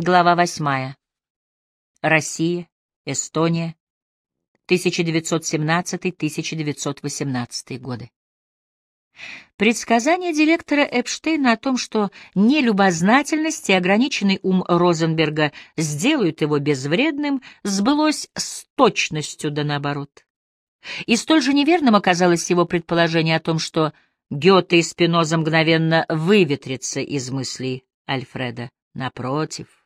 Глава восьмая. Россия, Эстония, 1917-1918 годы. Предсказание директора Эпштейна о том, что нелюбознательность и ограниченный ум Розенберга сделают его безвредным, сбылось с точностью да наоборот. И столь же неверным оказалось его предположение о том, что Гёте и Спиноза мгновенно выветрятся из мыслей Альфреда. Напротив,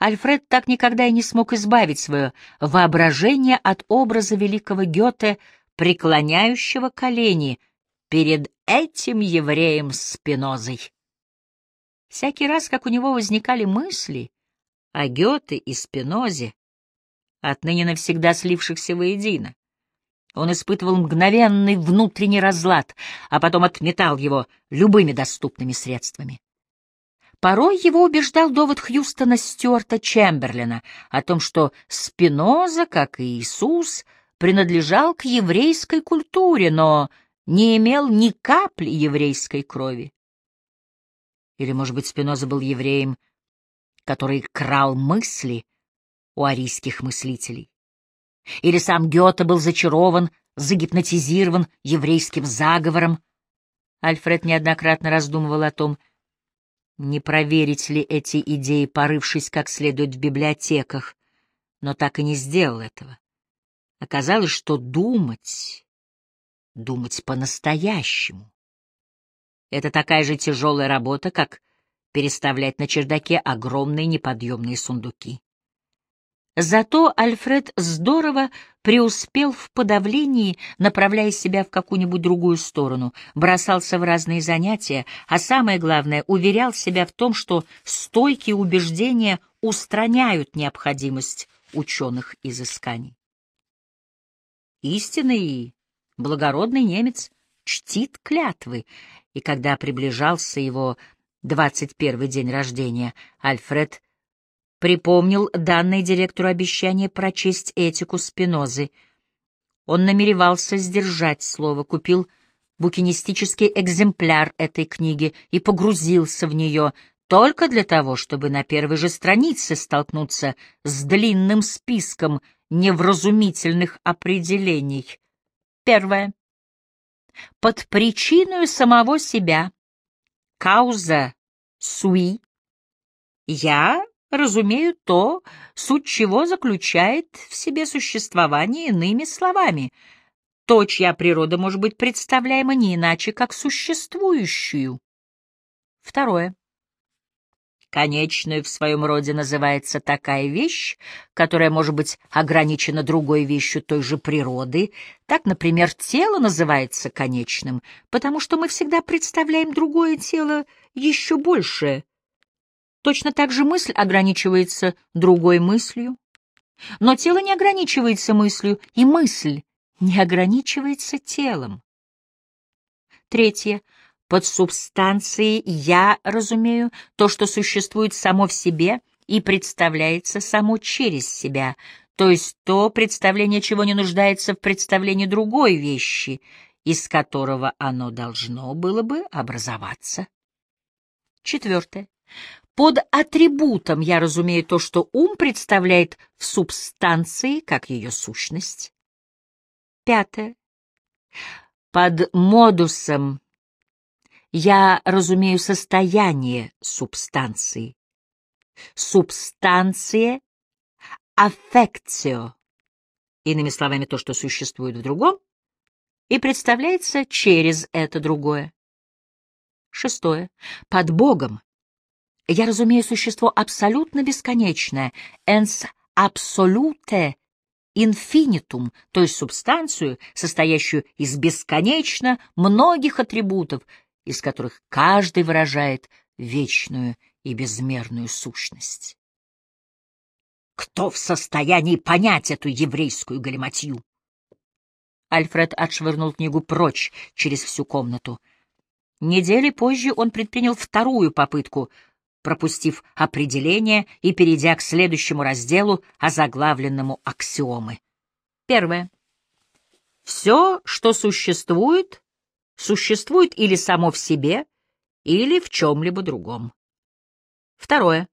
Альфред так никогда и не смог избавить свое воображение от образа великого Гёте, преклоняющего колени перед этим евреем Спинозой. Всякий раз, как у него возникали мысли о Гёте и Спинозе, отныне навсегда слившихся воедино, он испытывал мгновенный внутренний разлад, а потом отметал его любыми доступными средствами. Порой его убеждал довод Хьюстона Стюарта Чемберлина о том, что Спиноза, как и Иисус, принадлежал к еврейской культуре, но не имел ни капли еврейской крови. Или, может быть, Спиноза был евреем, который крал мысли у арийских мыслителей? Или сам Гёте был зачарован, загипнотизирован еврейским заговором? Альфред неоднократно раздумывал о том, не проверить ли эти идеи, порывшись как следует в библиотеках, но так и не сделал этого. Оказалось, что думать, думать по-настоящему — это такая же тяжелая работа, как переставлять на чердаке огромные неподъемные сундуки. Зато Альфред здорово преуспел в подавлении, направляя себя в какую-нибудь другую сторону, бросался в разные занятия, а самое главное, уверял себя в том, что стойкие убеждения устраняют необходимость ученых изысканий. Истинный благородный немец чтит клятвы, и когда приближался его двадцать первый день рождения, Альфред припомнил данное директору обещание прочесть этику Спинозы. Он намеревался сдержать слово, купил букинистический экземпляр этой книги и погрузился в нее только для того, чтобы на первой же странице столкнуться с длинным списком невразумительных определений. Первое. Под причиной самого себя, кауза суи, я разумею то, суть чего заключает в себе существование иными словами, то, чья природа может быть представляема не иначе, как существующую. Второе. Конечную в своем роде называется такая вещь, которая может быть ограничена другой вещью той же природы. Так, например, тело называется конечным, потому что мы всегда представляем другое тело еще большее, Точно так же мысль ограничивается другой мыслью. Но тело не ограничивается мыслью, и мысль не ограничивается телом. Третье. Под субстанцией «я» разумею то, что существует само в себе и представляется само через себя, то есть то представление, чего не нуждается в представлении другой вещи, из которого оно должно было бы образоваться. Четвертое. Под атрибутом я разумею то, что ум представляет в субстанции, как ее сущность. Пятое. Под модусом я разумею состояние субстанции. Субстанция — аффекцио. Иными словами, то, что существует в другом, и представляется через это другое. Шестое. Под Богом я разумею существо абсолютно бесконечное, ens absolute infinitum, то есть субстанцию, состоящую из бесконечно многих атрибутов, из которых каждый выражает вечную и безмерную сущность. Кто в состоянии понять эту еврейскую галиматью? Альфред отшвырнул книгу прочь через всю комнату. Недели позже он предпринял вторую попытку — пропустив определение и перейдя к следующему разделу, озаглавленному аксиомы. Первое. Все, что существует, существует или само в себе, или в чем-либо другом. Второе.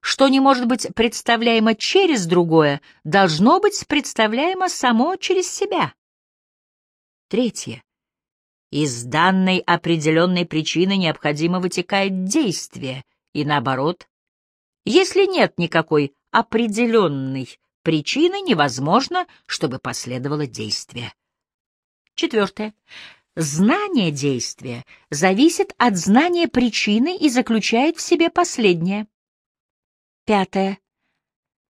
что не может быть представляемо через другое, должно быть представляемо само через себя. Третье. Из данной определенной причины необходимо вытекает действие, и наоборот. Если нет никакой определенной причины, невозможно, чтобы последовало действие. Четвертое. Знание действия зависит от знания причины и заключает в себе последнее. Пятое.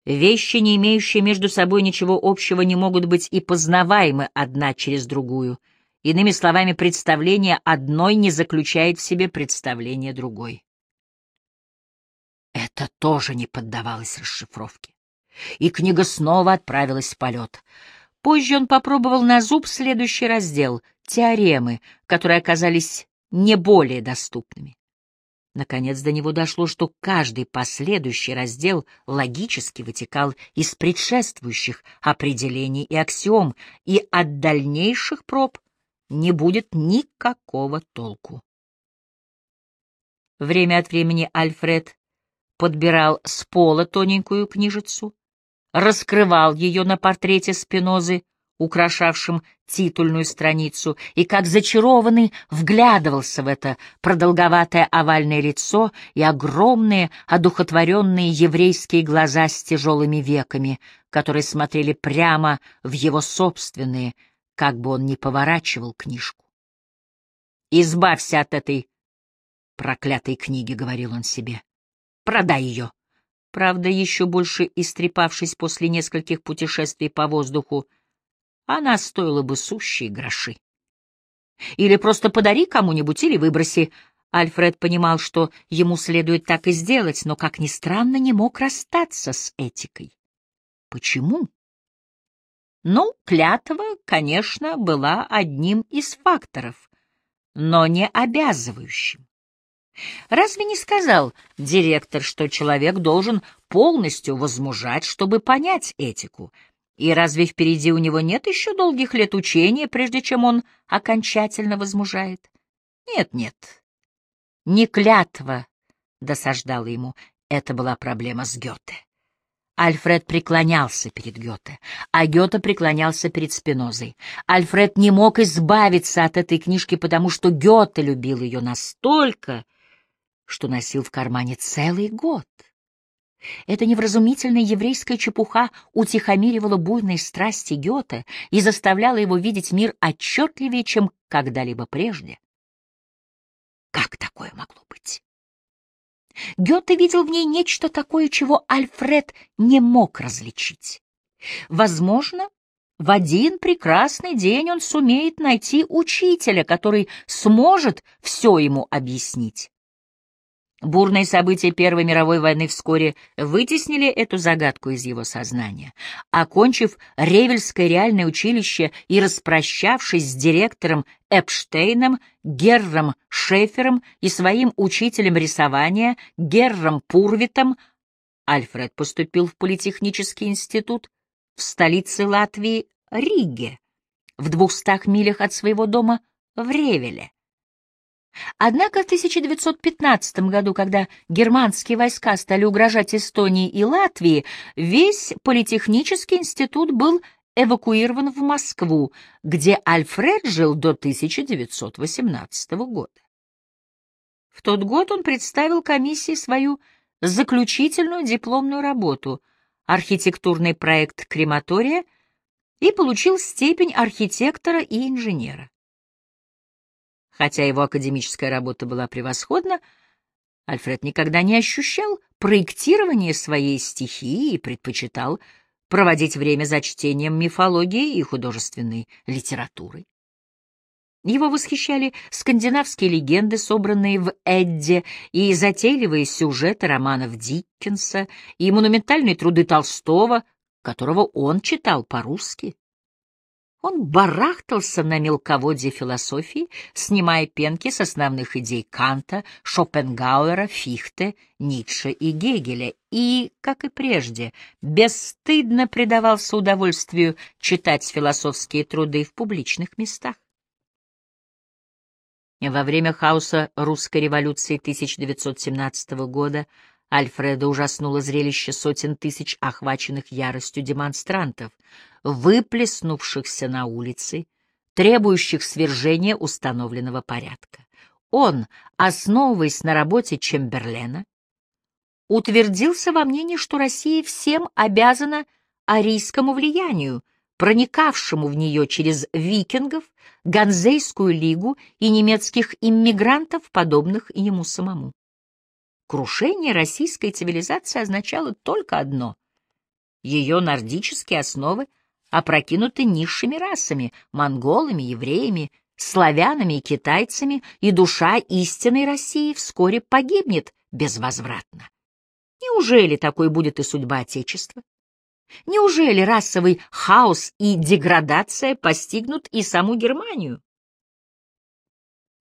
Вещи, не имеющие между собой ничего общего, не могут быть и познаваемы одна через другую. Иными словами, представление одной не заключает в себе представление другой. Тоже не поддавалось расшифровке. И книга снова отправилась в полет. Позже он попробовал на зуб следующий раздел — теоремы, которые оказались не более доступными. Наконец до него дошло, что каждый последующий раздел логически вытекал из предшествующих определений и аксиом, и от дальнейших проб не будет никакого толку. Время от времени Альфред подбирал с пола тоненькую книжицу, раскрывал ее на портрете Спинозы украшавшим титульную страницу, и как зачарованный вглядывался в это продолговатое овальное лицо и огромные одухотворенные еврейские глаза с тяжелыми веками, которые смотрели прямо в его собственные, как бы он ни поворачивал книжку. «Избавься от этой проклятой книги», — говорил он себе. «Продай ее». Правда, еще больше истрепавшись после нескольких путешествий по воздуху, — она стоила бы сущие гроши. Или просто подари кому-нибудь, или выброси. Альфред понимал, что ему следует так и сделать, но, как ни странно, не мог расстаться с этикой. Почему? Ну, клятва, конечно, была одним из факторов, но не обязывающим. Разве не сказал директор, что человек должен полностью возмужать, чтобы понять этику, и разве впереди у него нет еще долгих лет учения, прежде чем он окончательно возмужает? Нет, нет. Не клятва досаждала ему. Это была проблема с Гёте. Альфред преклонялся перед Гёте, а Гёте преклонялся перед Спинозой. Альфред не мог избавиться от этой книжки, потому что Гёте любил ее настолько, что носил в кармане целый год. Эта невразумительная еврейская чепуха утихомиривала буйные страсти Гёте и заставляла его видеть мир отчетливее, чем когда-либо прежде. Как такое могло быть? Гёте видел в ней нечто такое, чего Альфред не мог различить. Возможно, в один прекрасный день он сумеет найти учителя, который сможет все ему объяснить. Бурные события Первой мировой войны вскоре вытеснили эту загадку из его сознания. Окончив Ревельское реальное училище и распрощавшись с директором Эпштейном, Герром Шефером и своим учителем рисования Герром Пурвитом, Альфред поступил в Политехнический институт в столице Латвии Риге, в двухстах милях от своего дома в Ревеле. Однако в 1915 году, когда германские войска стали угрожать Эстонии и Латвии, весь политехнический институт был эвакуирован в Москву, где Альфред жил до 1918 года. В тот год он представил комиссии свою заключительную дипломную работу «Архитектурный проект крематория» и получил степень архитектора и инженера. Хотя его академическая работа была превосходна, Альфред никогда не ощущал проектирования своей стихии и предпочитал проводить время за чтением мифологии и художественной литературы. Его восхищали скандинавские легенды, собранные в Эдде, и затейливые сюжеты романов Диккенса, и монументальные труды Толстого, которого он читал по-русски. Он барахтался на мелководье философии, снимая пенки с основных идей Канта, Шопенгауэра, Фихте, Ницше и Гегеля, и, как и прежде, бесстыдно предавался удовольствию читать философские труды в публичных местах. Во время хаоса русской революции 1917 года Альфреда ужаснуло зрелище сотен тысяч охваченных яростью демонстрантов, выплеснувшихся на улицы, требующих свержения установленного порядка. Он, основываясь на работе Чемберлена, утвердился во мнении, что Россия всем обязана арийскому влиянию, проникавшему в нее через викингов, Ганзейскую лигу и немецких иммигрантов, подобных ему самому. Крушение российской цивилизации означало только одно — ее нордические основы опрокинуты низшими расами — монголами, евреями, славянами и китайцами, и душа истинной России вскоре погибнет безвозвратно. Неужели такой будет и судьба Отечества? Неужели расовый хаос и деградация постигнут и саму Германию?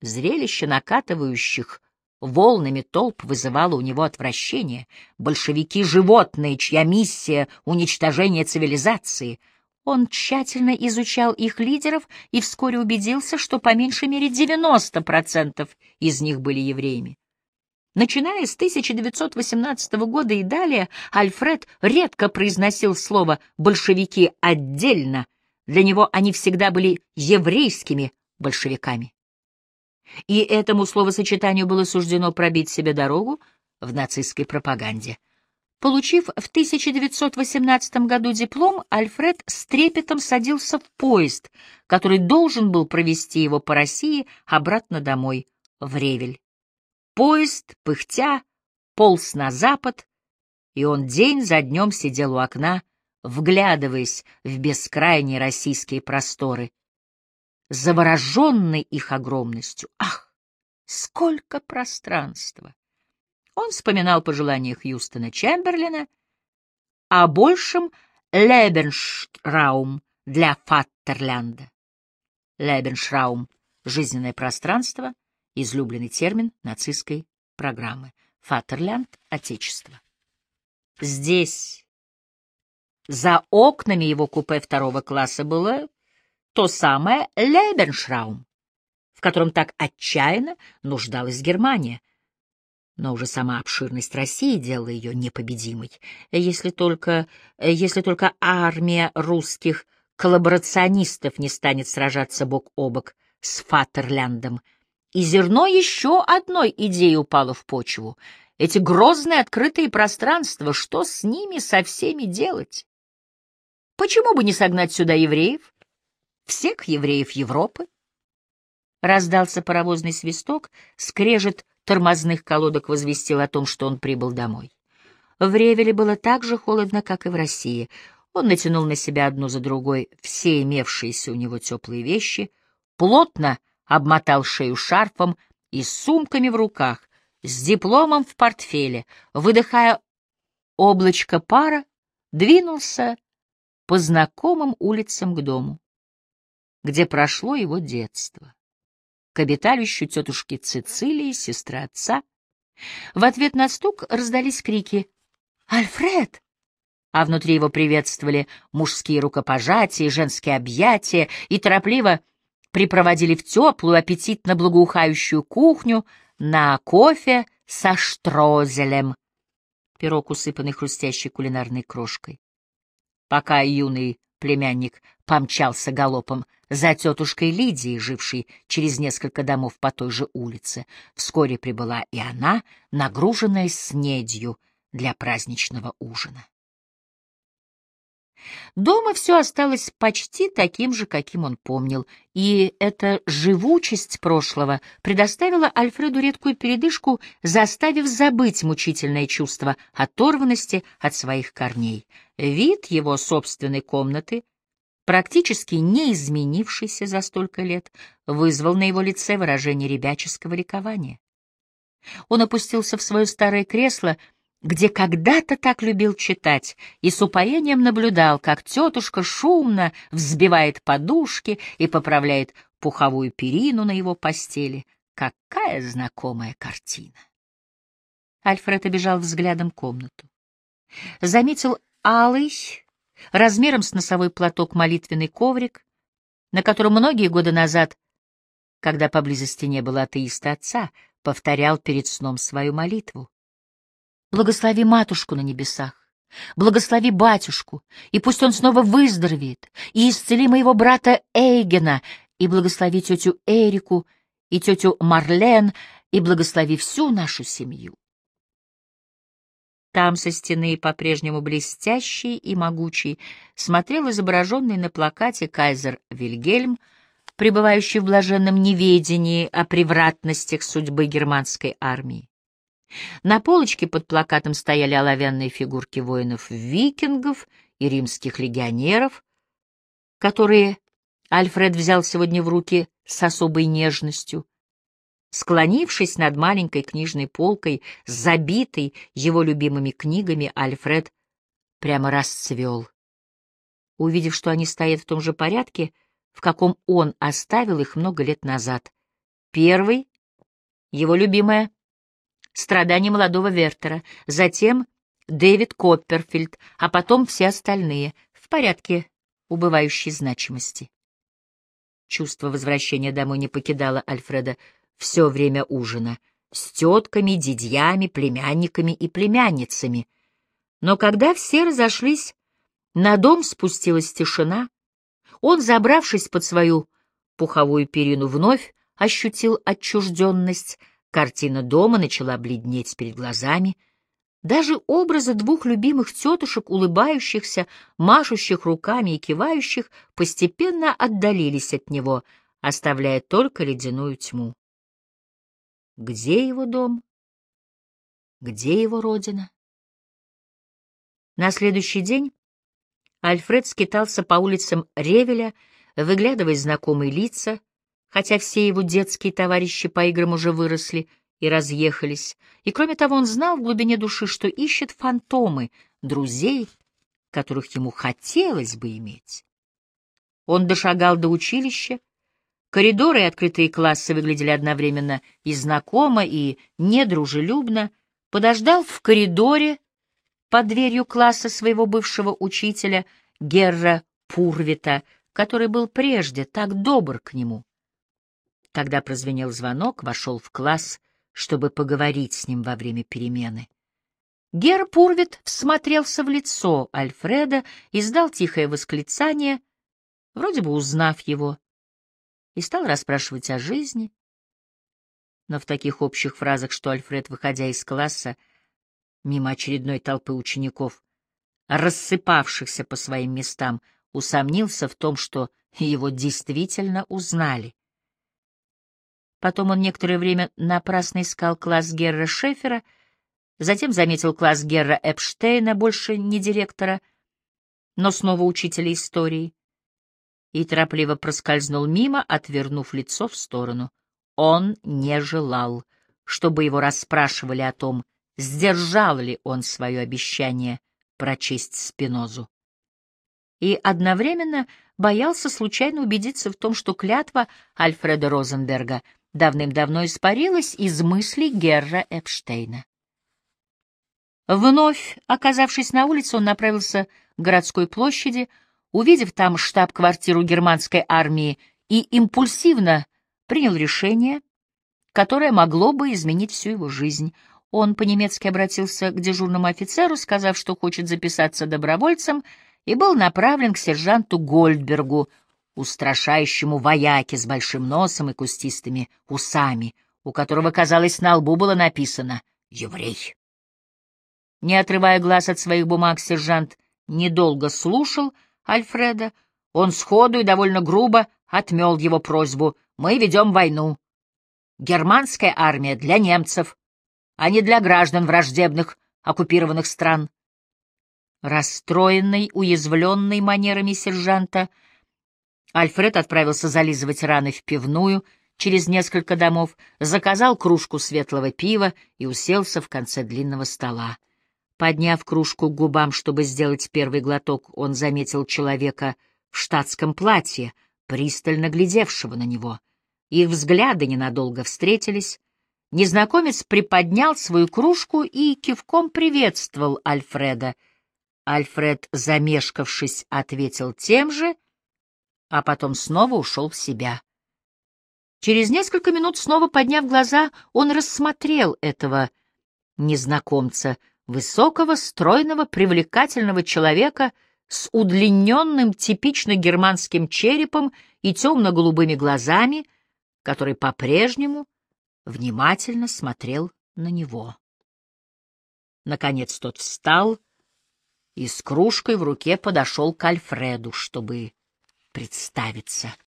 Зрелище накатывающих волнами толп вызывало у него отвращение. Большевики — животные, чья миссия — уничтожение цивилизации. Он тщательно изучал их лидеров и вскоре убедился, что по меньшей мере 90% из них были евреями. Начиная с 1918 года и далее, Альфред редко произносил слово «большевики» отдельно. Для него они всегда были еврейскими большевиками и этому словосочетанию было суждено пробить себе дорогу в нацистской пропаганде. Получив в 1918 году диплом, Альфред с трепетом садился в поезд, который должен был провести его по России обратно домой, в Ревель. Поезд, пыхтя, полз на запад, и он день за днем сидел у окна, вглядываясь в бескрайние российские просторы, завороженный их огромностью. Ах, сколько пространства! Он вспоминал пожелания Хьюстона Чемберлина о большем Лебеншраум для Фаттерлянда. Лебеншраум — жизненное пространство, излюбленный термин нацистской программы. Фаттерлянд — Отечество. Здесь, за окнами его купе второго класса, было то самое Лебеншраум, в котором так отчаянно нуждалась Германия. Но уже сама обширность России делала ее непобедимой, если только, если только армия русских коллаборационистов не станет сражаться бок о бок с Фатерляндом. И зерно еще одной идеи упало в почву. Эти грозные открытые пространства, что с ними со всеми делать? Почему бы не согнать сюда евреев? Всех евреев Европы. Раздался паровозный свисток, скрежет тормозных колодок возвестил о том, что он прибыл домой. В Ревеле было так же холодно, как и в России. Он натянул на себя одну за другой все имевшиеся у него теплые вещи, плотно обмотал шею шарфом и с сумками в руках, с дипломом в портфеле, выдыхая облачко пара, двинулся по знакомым улицам к дому где прошло его детство, к обиталищу тетушки Цицилии, сестры отца. В ответ на стук раздались крики «Альфред!», а внутри его приветствовали мужские рукопожатия, женские объятия и торопливо припроводили в теплую, аппетитно благоухающую кухню на кофе со штрозелем, пирог, усыпанный хрустящей кулинарной крошкой. Пока юный племянник помчался галопом за тетушкой Лидией, жившей через несколько домов по той же улице. Вскоре прибыла и она, нагруженная снедью для праздничного ужина. Дома все осталось почти таким же, каким он помнил, и эта живучесть прошлого предоставила Альфреду редкую передышку, заставив забыть мучительное чувство оторванности от своих корней. Вид его собственной комнаты, практически не изменившийся за столько лет, вызвал на его лице выражение ребяческого ликования. Он опустился в свое старое кресло где когда-то так любил читать, и с упоением наблюдал, как тетушка шумно взбивает подушки и поправляет пуховую перину на его постели. Какая знакомая картина! Альфред обежал взглядом комнату. Заметил алый, размером с носовой платок молитвенный коврик, на котором многие годы назад, когда поблизости не было атеиста отца, повторял перед сном свою молитву. Благослови матушку на небесах. Благослови батюшку, и пусть он снова выздоровеет, и исцели моего брата Эйгена, и благослови тетю Эрику, и тетю Марлен, и благослови всю нашу семью. Там со стены, по-прежнему блестящий и могучий, смотрел изображенный на плакате кайзер Вильгельм, пребывающий в блаженном неведении о превратностях судьбы германской армии. На полочке под плакатом стояли оловянные фигурки воинов-викингов и римских легионеров, которые Альфред взял сегодня в руки с особой нежностью. Склонившись над маленькой книжной полкой, забитой его любимыми книгами, Альфред прямо расцвел. Увидев, что они стоят в том же порядке, в каком он оставил их много лет назад. Первый — его любимая «Страдания молодого Вертера», затем Дэвид Копперфильд, а потом все остальные, в порядке убывающей значимости. Чувство возвращения домой не покидало Альфреда все время ужина, с тетками, дядьями, племянниками и племянницами. Но когда все разошлись, на дом спустилась тишина, он, забравшись под свою пуховую перину, вновь ощутил отчужденность, картина дома начала бледнеть перед глазами, даже образы двух любимых тетушек, улыбающихся, машущих руками и кивающих, постепенно отдалились от него, оставляя только ледяную тьму. Где его дом? Где его родина? На следующий день Альфред скитался по улицам Ревеля, выглядывая знакомые лица, хотя все его детские товарищи по играм уже выросли и разъехались, и кроме того он знал в глубине души, что ищет фантомы, друзей, которых ему хотелось бы иметь. Он дошагал до училища, коридоры и открытые классы выглядели одновременно и знакомо, и недружелюбно, подождал в коридоре, под дверью класса своего бывшего учителя Герра Пурвита, который был прежде так добр к нему. Когда прозвенел звонок, вошел в класс, чтобы поговорить с ним во время перемены. Гер Пурвит всмотрелся в лицо Альфреда, издал тихое восклицание, вроде бы узнав его, и стал расспрашивать о жизни. Но в таких общих фразах, что Альфред, выходя из класса, мимо очередной толпы учеников, рассыпавшихся по своим местам, усомнился в том, что его действительно узнали. Потом он некоторое время напрасно искал класс Герра Шефера, затем заметил класс Герра Эпштейна, больше не директора, но снова учителя истории, и торопливо проскользнул мимо, отвернув лицо в сторону. Он не желал, чтобы его расспрашивали о том, сдержал ли он свое обещание прочесть Спинозу. И одновременно боялся случайно убедиться в том, что клятва Альфреда Розенберга давным-давно испарилась из мыслей Герра Эпштейна. Вновь оказавшись на улице, он направился к городской площади, увидев там штаб-квартиру германской армии и импульсивно принял решение, которое могло бы изменить всю его жизнь — он по-немецки обратился к дежурному офицеру, сказав, что хочет записаться добровольцем, и был направлен к сержанту Гольдбергу, устрашающему вояке с большим носом и кустистыми усами, у которого, казалось, на лбу было написано «Еврей». Не отрывая глаз от своих бумаг, сержант недолго слушал Альфреда. Он сходу и довольно грубо отмел его просьбу «Мы ведем войну. Германская армия для немцев» а не для граждан враждебных оккупированных стран. Расстроенный, уязвленный манерами сержанта, Альфред отправился зализывать раны в пивную через несколько домов, заказал кружку светлого пива и уселся в конце длинного стола. Подняв кружку к губам, чтобы сделать первый глоток, он заметил человека в штатском платье, пристально глядевшего на него. Их взгляды ненадолго встретились, Незнакомец приподнял свою кружку и кивком приветствовал Альфреда. Альфред, замешкавшись, ответил тем же, а потом снова ушел в себя. Через несколько минут, снова подняв глаза, он рассмотрел этого незнакомца, высокого, стройного, привлекательного человека с удлиненным типично германским черепом и темно-голубыми глазами, который по-прежнему внимательно смотрел на него. Наконец тот встал и с кружкой в руке подошел к Альфреду, чтобы представиться.